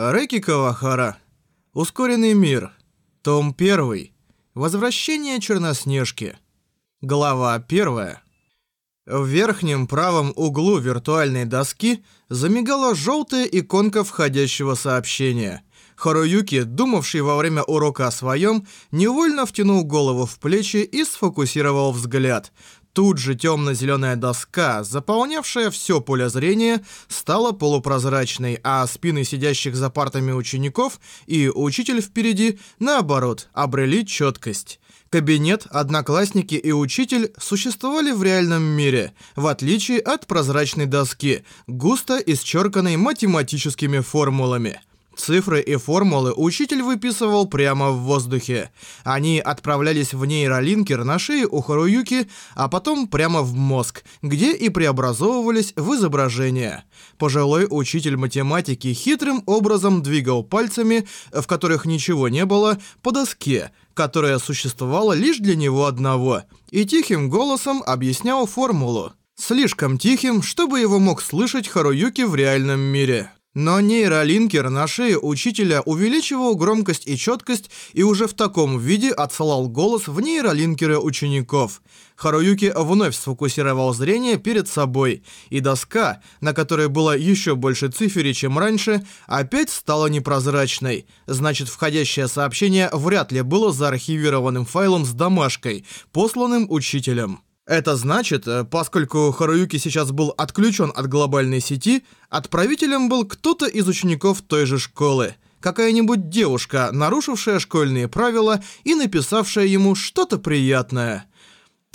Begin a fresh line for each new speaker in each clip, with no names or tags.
Рэки Кавахара. Ускоренный мир. Том 1. Возвращение Черноснежки. Глава 1. В верхнем правом углу виртуальной доски замигала желтая иконка входящего сообщения. Харуюки, думавший во время урока о своем, невольно втянул голову в плечи и сфокусировал взгляд. Тут же темно-зеленая доска, заполнявшая все поле зрения, стала полупрозрачной, а спины сидящих за партами учеников и учитель впереди, наоборот, обрели четкость. Кабинет, одноклассники и учитель существовали в реальном мире, в отличие от прозрачной доски, густо исчерканной математическими формулами. Цифры и формулы учитель выписывал прямо в воздухе. Они отправлялись в нейролинкер на шее у Харуюки, а потом прямо в мозг, где и преобразовывались в изображение. Пожилой учитель математики хитрым образом двигал пальцами, в которых ничего не было, по доске, которая существовала лишь для него одного, и тихим голосом объяснял формулу. Слишком тихим, чтобы его мог слышать Харуюки в реальном мире. Но нейролинкер на шее учителя увеличивал громкость и четкость и уже в таком виде отсылал голос в нейролинкеры учеников. Харуюки вновь сфокусировал зрение перед собой, и доска, на которой было еще больше цифр, чем раньше, опять стала непрозрачной. Значит, входящее сообщение вряд ли было заархивированным файлом с домашкой, посланным учителем. Это значит, э, поскольку Харуюки сейчас был отключен от глобальной сети, отправителем был кто-то из учеников той же школы. Какая-нибудь девушка, нарушившая школьные правила и написавшая ему что-то приятное.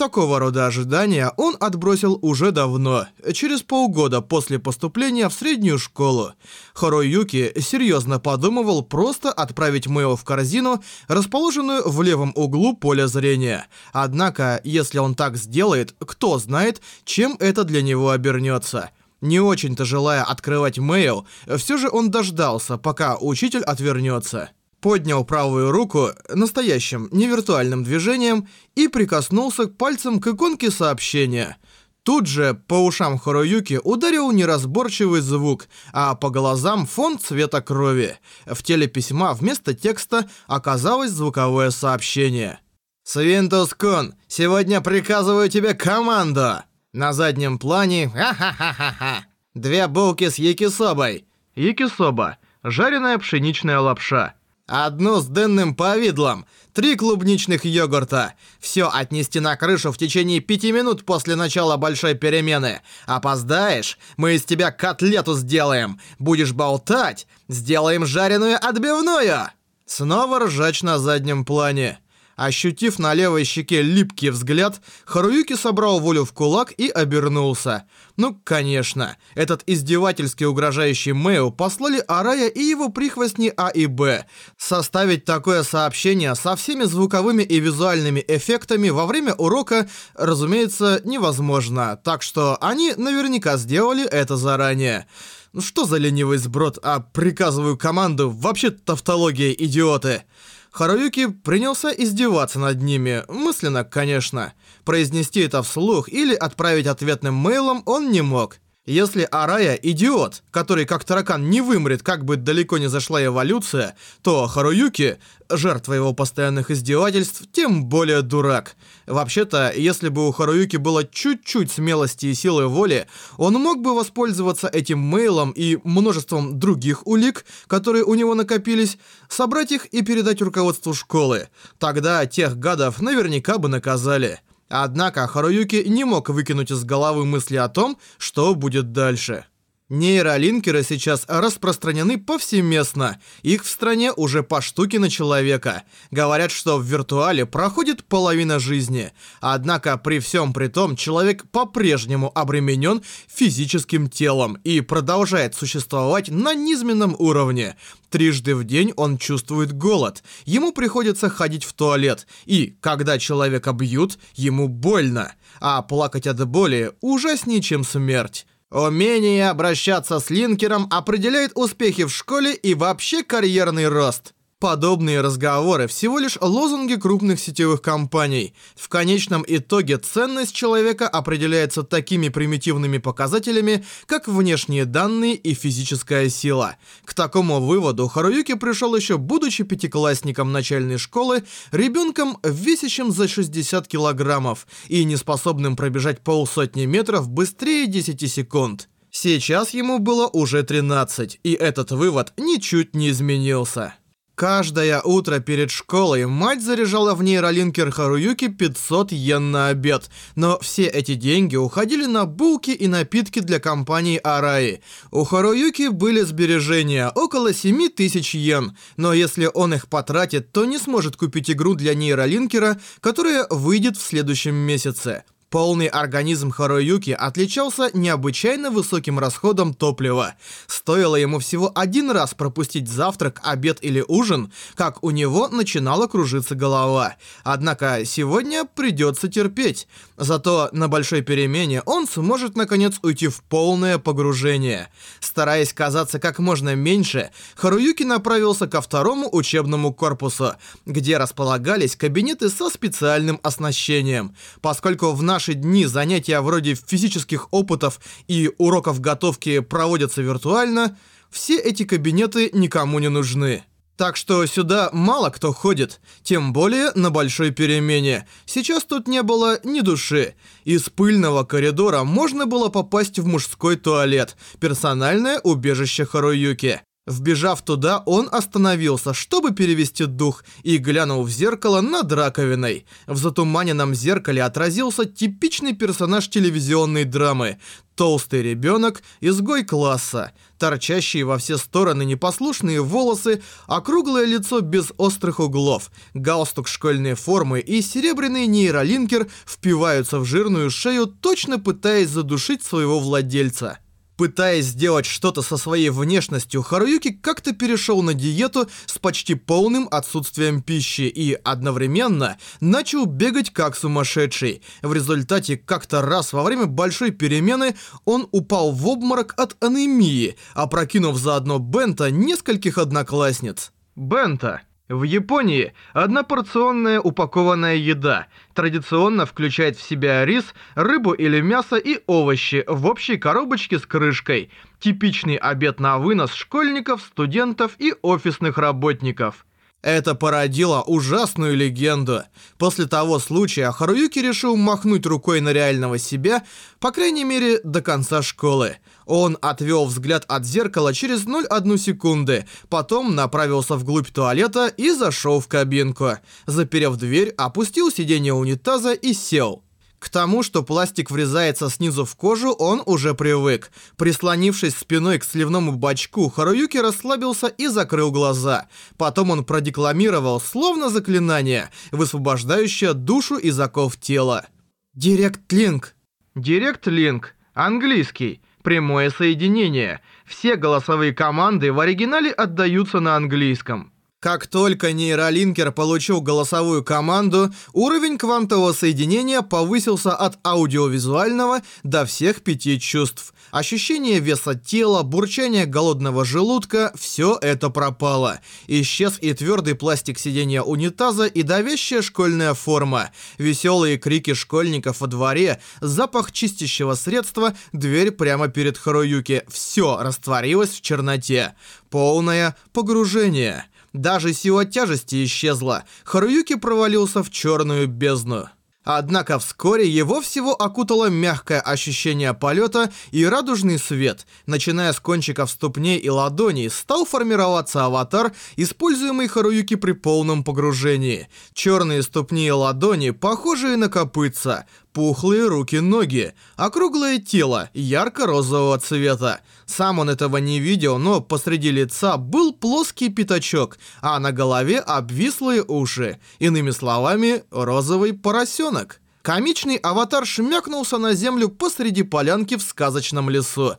Такого рода ожидания он отбросил уже давно, через полгода после поступления в среднюю школу. Хоруюки серьезно подумывал просто отправить Мэо в корзину, расположенную в левом углу поля зрения. Однако, если он так сделает, кто знает, чем это для него обернется. Не очень-то желая открывать Мэйл, все же он дождался, пока учитель отвернется поднял правую руку настоящим, не виртуальным движением и прикоснулся к пальцам к иконке сообщения. Тут же по ушам Хоруюки ударил неразборчивый звук, а по глазам фон цвета крови. В теле письма вместо текста оказалось звуковое сообщение. «Свинтус-кун, сегодня приказываю тебе команду!» На заднем плане «Ха-ха-ха-ха-ха!» Две булки с якисобой. Якисоба – жареная пшеничная лапша. Одну с дынным повидлом, три клубничных йогурта. Все отнести на крышу в течение пяти минут после начала большой перемены. Опоздаешь, мы из тебя котлету сделаем. Будешь болтать, сделаем жареную отбивную. Снова ржач на заднем плане. Ощутив на левой щеке липкий взгляд, Харуюки собрал волю в кулак и обернулся. Ну, конечно, этот издевательски угрожающий Мэйл послали Арая и его прихвостни А и Б. Составить такое сообщение со всеми звуковыми и визуальными эффектами во время урока, разумеется, невозможно, так что они наверняка сделали это заранее. Ну что за ленивый сброд, а приказываю команду, вообще тавтология, идиоты. Харуюки принялся издеваться над ними, мысленно, конечно. Произнести это вслух или отправить ответным мейлом он не мог. Если Арая идиот, который как таракан не вымрет, как бы далеко не зашла эволюция, то Харуюки, жертва его постоянных издевательств, тем более дурак. Вообще-то, если бы у Харуюки было чуть-чуть смелости и силы воли, он мог бы воспользоваться этим мейлом и множеством других улик, которые у него накопились, собрать их и передать руководству школы. Тогда тех гадов наверняка бы наказали. Однако Харуюки не мог выкинуть из головы мысли о том, что будет дальше. Нейролинкеры сейчас распространены повсеместно. Их в стране уже по штуке на человека. Говорят, что в виртуале проходит половина жизни. Однако при всем при том человек по-прежнему обременен физическим телом и продолжает существовать на низменном уровне. Трижды в день он чувствует голод. Ему приходится ходить в туалет. И, когда человека бьют, ему больно. А плакать от боли ужаснее, чем смерть. Умение обращаться с линкером определяет успехи в школе и вообще карьерный рост. Подобные разговоры всего лишь лозунги крупных сетевых компаний. В конечном итоге ценность человека определяется такими примитивными показателями, как внешние данные и физическая сила. К такому выводу Харуюки пришел еще будучи пятиклассником начальной школы, ребенком, весящим за 60 килограммов и неспособным пробежать полсотни метров быстрее 10 секунд. Сейчас ему было уже 13, и этот вывод ничуть не изменился. Каждое утро перед школой мать заряжала в нейролинкер Харуюки 500 йен на обед, но все эти деньги уходили на булки и напитки для компании Араи. У Харуюки были сбережения около 7000 йен, но если он их потратит, то не сможет купить игру для нейролинкера, которая выйдет в следующем месяце. Полный организм Харуюки отличался необычайно высоким расходом топлива. Стоило ему всего один раз пропустить завтрак, обед или ужин, как у него начинала кружиться голова. Однако сегодня придется терпеть. Зато на большой перемене он сможет наконец уйти в полное погружение. Стараясь казаться как можно меньше, Харуюки направился ко второму учебному корпусу, где располагались кабинеты со специальным оснащением. Поскольку в наш наши дни занятия вроде физических опытов и уроков готовки проводятся виртуально, все эти кабинеты никому не нужны. Так что сюда мало кто ходит, тем более на большой перемене. Сейчас тут не было ни души. Из пыльного коридора можно было попасть в мужской туалет, персональное убежище Харуюки. Вбежав туда, он остановился, чтобы перевести дух, и глянул в зеркало над раковиной. В затуманенном зеркале отразился типичный персонаж телевизионной драмы. Толстый ребенок, изгой класса, торчащие во все стороны непослушные волосы, округлое лицо без острых углов, галстук школьной формы и серебряный нейролинкер впиваются в жирную шею, точно пытаясь задушить своего владельца. Пытаясь сделать что-то со своей внешностью, Харуюки как-то перешел на диету с почти полным отсутствием пищи и одновременно начал бегать как сумасшедший. В результате как-то раз во время большой перемены он упал в обморок от анемии, опрокинув заодно Бента нескольких одноклассниц. Бента в Японии однопорционная упакованная еда традиционно включает в себя рис, рыбу или мясо и овощи в общей коробочке с крышкой. Типичный обед на вынос школьников, студентов и офисных работников. Это породило ужасную легенду. После того случая Харуюки решил махнуть рукой на реального себя, по крайней мере, до конца школы. Он отвел взгляд от зеркала через 0,1 секунды, потом направился вглубь туалета и зашел в кабинку. Заперев дверь, опустил сиденье унитаза и сел. К тому, что пластик врезается снизу в кожу, он уже привык. Прислонившись спиной к сливному бачку, Харуюки расслабился и закрыл глаза. Потом он продекламировал, словно заклинание, высвобождающее душу из оков тела. «Директ-линк». «Директ-линк». Английский. Прямое соединение. Все голосовые команды в оригинале отдаются на английском. Как только нейролинкер получил голосовую команду, уровень квантового соединения повысился от аудиовизуального до всех пяти чувств. Ощущение веса тела, бурчание голодного желудка – все это пропало. Исчез и твердый пластик сидения унитаза и давящая школьная форма. Веселые крики школьников во дворе, запах чистящего средства, дверь прямо перед Харуюки – все растворилось в черноте. Полное погружение. Даже сила тяжести исчезла. Харуюки провалился в черную бездну. Однако вскоре его всего окутало мягкое ощущение полета и радужный свет. Начиная с кончиков ступней и ладоней, стал формироваться аватар, используемый Харуюки при полном погружении. Черные ступни и ладони, похожие на копытца, пухлые руки-ноги, округлое тело ярко-розового цвета. Сам он этого не видел, но посреди лица был плоский пятачок, а на голове обвислые уши. Иными словами, розовый поросенок. Комичный аватар шмякнулся на землю посреди полянки в сказочном лесу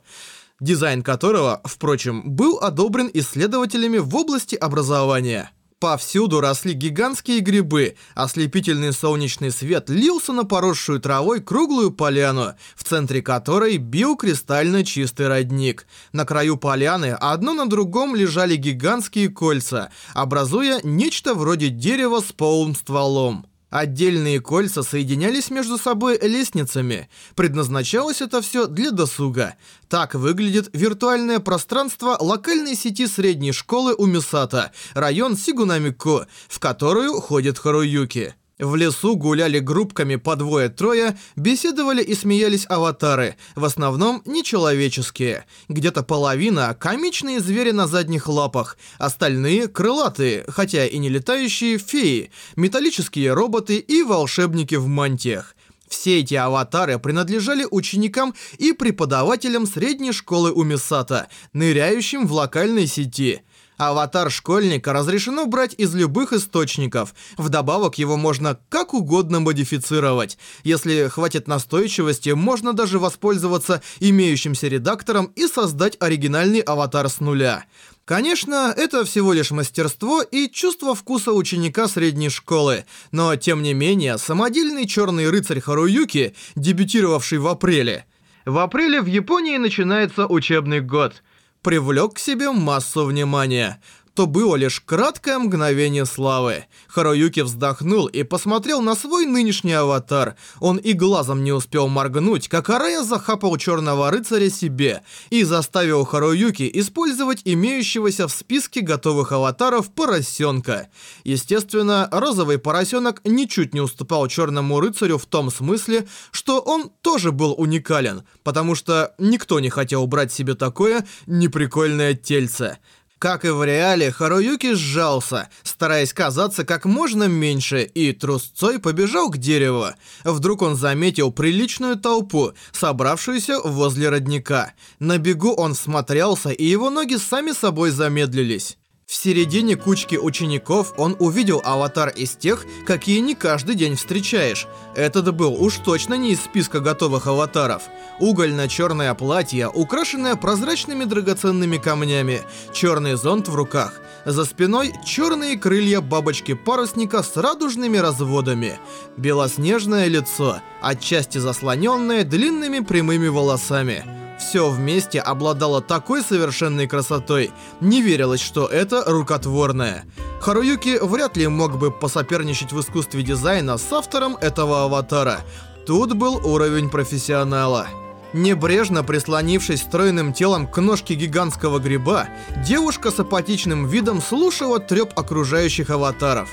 дизайн которого, впрочем, был одобрен исследователями в области образования. Повсюду росли гигантские грибы, ослепительный солнечный свет лился на поросшую травой круглую поляну, в центре которой бил кристально чистый родник. На краю поляны одно на другом лежали гигантские кольца, образуя нечто вроде дерева с полым стволом. Отдельные кольца соединялись между собой лестницами. Предназначалось это все для досуга. Так выглядит виртуальное пространство локальной сети средней школы Умисата, район Сигунамико, в которую ходит Харуюки. В лесу гуляли группками по двое-трое, беседовали и смеялись аватары, в основном нечеловеческие. Где-то половина – комичные звери на задних лапах, остальные – крылатые, хотя и не летающие, феи, металлические роботы и волшебники в мантиях. Все эти аватары принадлежали ученикам и преподавателям средней школы Умисата, ныряющим в локальной сети – Аватар школьника разрешено брать из любых источников. Вдобавок его можно как угодно модифицировать. Если хватит настойчивости, можно даже воспользоваться имеющимся редактором и создать оригинальный аватар с нуля. Конечно, это всего лишь мастерство и чувство вкуса ученика средней школы, но тем не менее, самодельный черный рыцарь Харуюки, дебютировавший в апреле. В апреле в Японии начинается учебный год – привлек к себе массу внимания то было лишь краткое мгновение славы. Харуюки вздохнул и посмотрел на свой нынешний аватар. Он и глазом не успел моргнуть, как Арая захапал черного рыцаря себе и заставил Харуюки использовать имеющегося в списке готовых аватаров поросенка. Естественно, розовый поросенок ничуть не уступал черному рыцарю в том смысле, что он тоже был уникален, потому что никто не хотел брать себе такое неприкольное тельце. Как и в реале, Харуюки сжался, стараясь казаться как можно меньше, и трусцой побежал к дереву. Вдруг он заметил приличную толпу, собравшуюся возле родника. На бегу он смотрелся, и его ноги сами собой замедлились. В середине кучки учеников он увидел аватар из тех, какие не каждый день встречаешь. Этот был уж точно не из списка готовых аватаров. Угольно-черное платье, украшенное прозрачными драгоценными камнями, черный зонт в руках. За спиной черные крылья бабочки-парусника с радужными разводами. Белоснежное лицо, отчасти заслоненное длинными прямыми волосами. Все вместе обладало такой совершенной красотой, не верилось, что это рукотворное. Харуюки вряд ли мог бы посоперничать в искусстве дизайна с автором этого аватара. Тут был уровень профессионала. Небрежно прислонившись стройным телом к ножке гигантского гриба, девушка с апатичным видом слушала треп окружающих аватаров.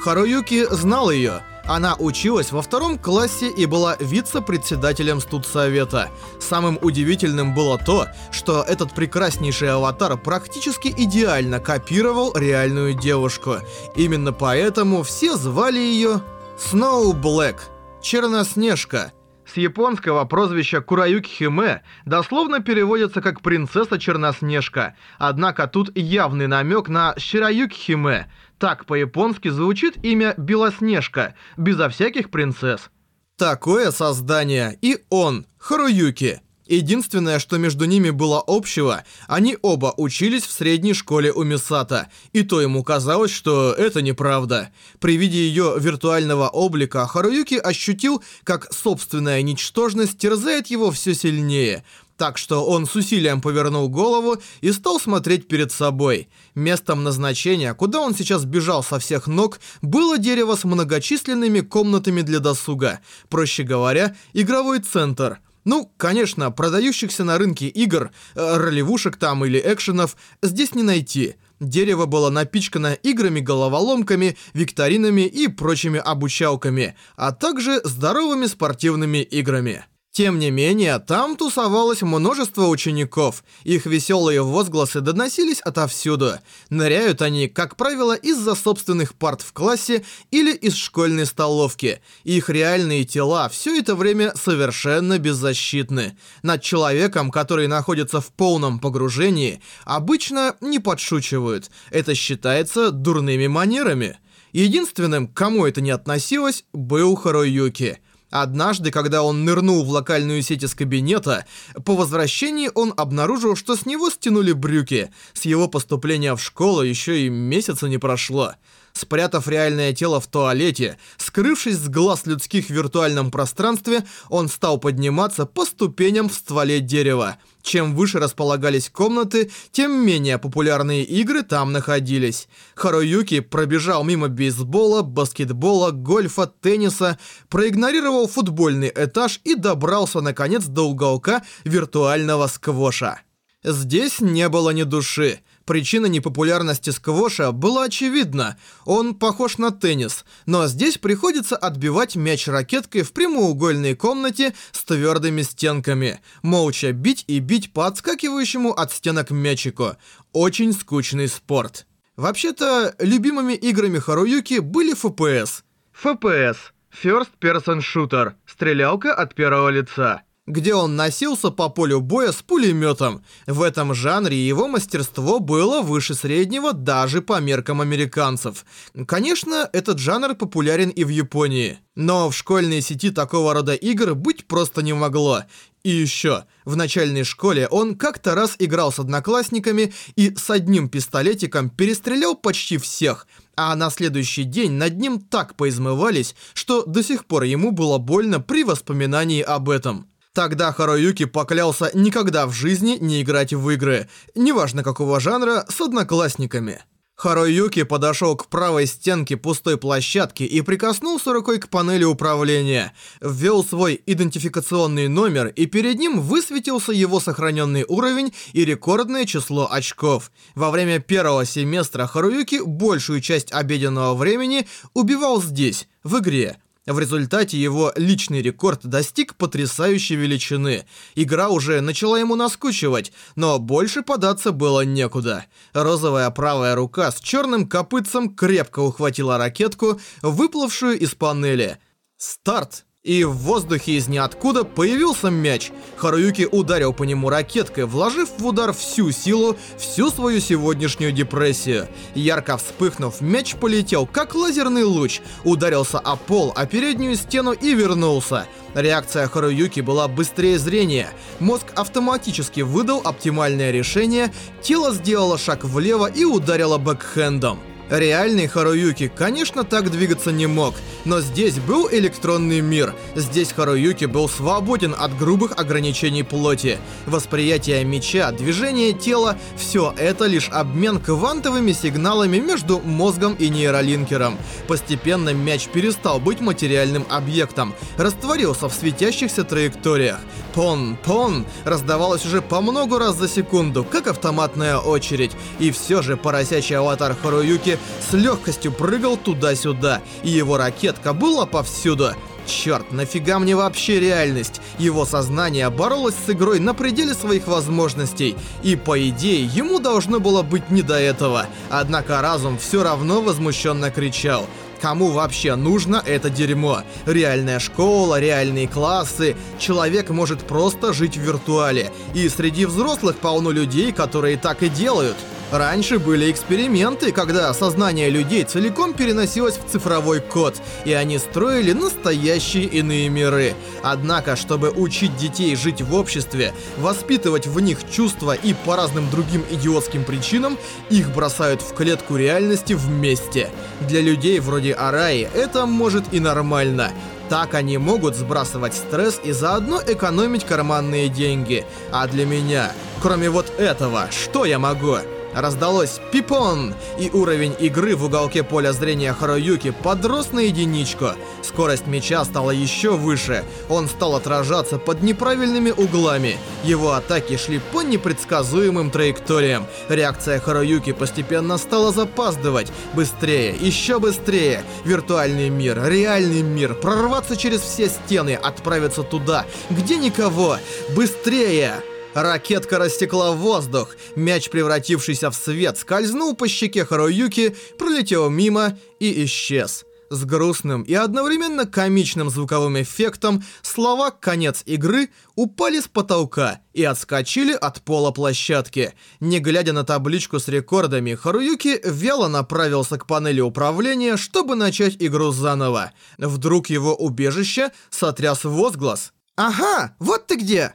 Харуюки знал ее — она училась во втором классе и была вице-председателем студсовета. Самым удивительным было то, что этот прекраснейший аватар практически идеально копировал реальную девушку. Именно поэтому все звали ее Сноу Блэк, Черноснежка. С японского прозвища Кураюки Химе дословно переводится как «принцесса Черноснежка», однако тут явный намек на Шираюки Химе – так по-японски звучит имя Белоснежка, безо всяких принцесс. Такое создание и он, Харуюки. Единственное, что между ними было общего, они оба учились в средней школе у Мисата, и то ему казалось, что это неправда. При виде ее виртуального облика Харуюки ощутил, как собственная ничтожность терзает его все сильнее, так что он с усилием повернул голову и стал смотреть перед собой. Местом назначения, куда он сейчас бежал со всех ног, было дерево с многочисленными комнатами для досуга. Проще говоря, игровой центр. Ну, конечно, продающихся на рынке игр, э, ролевушек там или экшенов здесь не найти. Дерево было напичкано играми-головоломками, викторинами и прочими обучалками, а также здоровыми спортивными играми. Тем не менее, там тусовалось множество учеников. Их веселые возгласы доносились отовсюду. Ныряют они, как правило, из-за собственных парт в классе или из школьной столовки. Их реальные тела все это время совершенно беззащитны. Над человеком, который находится в полном погружении, обычно не подшучивают. Это считается дурными манерами. Единственным, кому это не относилось, был Харуюки – Однажды, когда он нырнул в локальную сеть из кабинета, по возвращении он обнаружил, что с него стянули брюки. С его поступления в школу еще и месяца не прошло. Спрятав реальное тело в туалете, скрывшись с глаз людских в виртуальном пространстве, он стал подниматься по ступеням в стволе дерева. Чем выше располагались комнаты, тем менее популярные игры там находились. Харуюки пробежал мимо бейсбола, баскетбола, гольфа, тенниса, проигнорировал футбольный этаж и добрался наконец до уголка виртуального сквоша. Здесь не было ни души. Причина непопулярности сквоша была очевидна. Он похож на теннис, но здесь приходится отбивать мяч ракеткой в прямоугольной комнате с твердыми стенками, молча бить и бить по отскакивающему от стенок мячику. Очень скучный спорт. Вообще-то, любимыми играми Харуюки были FPS. FPS – First Person Shooter – стрелялка от первого лица где он носился по полю боя с пулеметом. В этом жанре его мастерство было выше среднего даже по меркам американцев. Конечно, этот жанр популярен и в Японии. Но в школьной сети такого рода игр быть просто не могло. И еще, в начальной школе он как-то раз играл с одноклассниками и с одним пистолетиком перестрелял почти всех, а на следующий день над ним так поизмывались, что до сих пор ему было больно при воспоминании об этом. Тогда Харуюки поклялся никогда в жизни не играть в игры, неважно какого жанра, с одноклассниками. Харуюки подошел к правой стенке пустой площадки и прикоснулся рукой к панели управления, ввел свой идентификационный номер и перед ним высветился его сохраненный уровень и рекордное число очков. Во время первого семестра Харуюки большую часть обеденного времени убивал здесь, в игре, в результате его личный рекорд достиг потрясающей величины. Игра уже начала ему наскучивать, но больше податься было некуда. Розовая правая рука с черным копытцем крепко ухватила ракетку, выплывшую из панели. Старт! И в воздухе из ниоткуда появился мяч. Харуюки ударил по нему ракеткой, вложив в удар всю силу, всю свою сегодняшнюю депрессию. Ярко вспыхнув, мяч полетел, как лазерный луч, ударился о пол, о переднюю стену и вернулся. Реакция Харуюки была быстрее зрения. Мозг автоматически выдал оптимальное решение, тело сделало шаг влево и ударило бэкхендом. Реальный Харуюки, конечно, так двигаться не мог, но здесь был электронный мир. Здесь Харуюки был свободен от грубых ограничений плоти. Восприятие меча, движение тела – все это лишь обмен квантовыми сигналами между мозгом и нейролинкером. Постепенно мяч перестал быть материальным объектом, растворился в светящихся траекториях. Пон, пон раздавалось уже по много раз за секунду, как автоматная очередь. И все же поросячий аватар Харуюки с легкостью прыгал туда-сюда, и его ракетка была повсюду. Черт, нафига мне вообще реальность? Его сознание боролось с игрой на пределе своих возможностей, и по идее ему должно было быть не до этого. Однако разум все равно возмущенно кричал. Кому вообще нужно это дерьмо? Реальная школа, реальные классы. Человек может просто жить в виртуале. И среди взрослых полно людей, которые так и делают. Раньше были эксперименты, когда сознание людей целиком переносилось в цифровой код, и они строили настоящие иные миры. Однако, чтобы учить детей жить в обществе, воспитывать в них чувства и по разным другим идиотским причинам, их бросают в клетку реальности вместе. Для людей вроде Араи это может и нормально. Так они могут сбрасывать стресс и заодно экономить карманные деньги. А для меня, кроме вот этого, что я могу? Раздалось «Пипон!» и уровень игры в уголке поля зрения Харуюки подрос на единичку. Скорость меча стала еще выше. Он стал отражаться под неправильными углами. Его атаки шли по непредсказуемым траекториям. Реакция Харуюки постепенно стала запаздывать. Быстрее, еще быстрее. Виртуальный мир, реальный мир. Прорваться через все стены, отправиться туда, где никого. Быстрее! Ракетка растекла воздух. Мяч, превратившийся в свет, скользнул по щеке Харуюки, пролетел мимо и исчез. С грустным и одновременно комичным звуковым эффектом слова «конец игры» упали с потолка и отскочили от пола площадки. Не глядя на табличку с рекордами, Харуюки вяло направился к панели управления, чтобы начать игру заново. Вдруг его убежище сотряс возглас. «Ага, вот ты где!»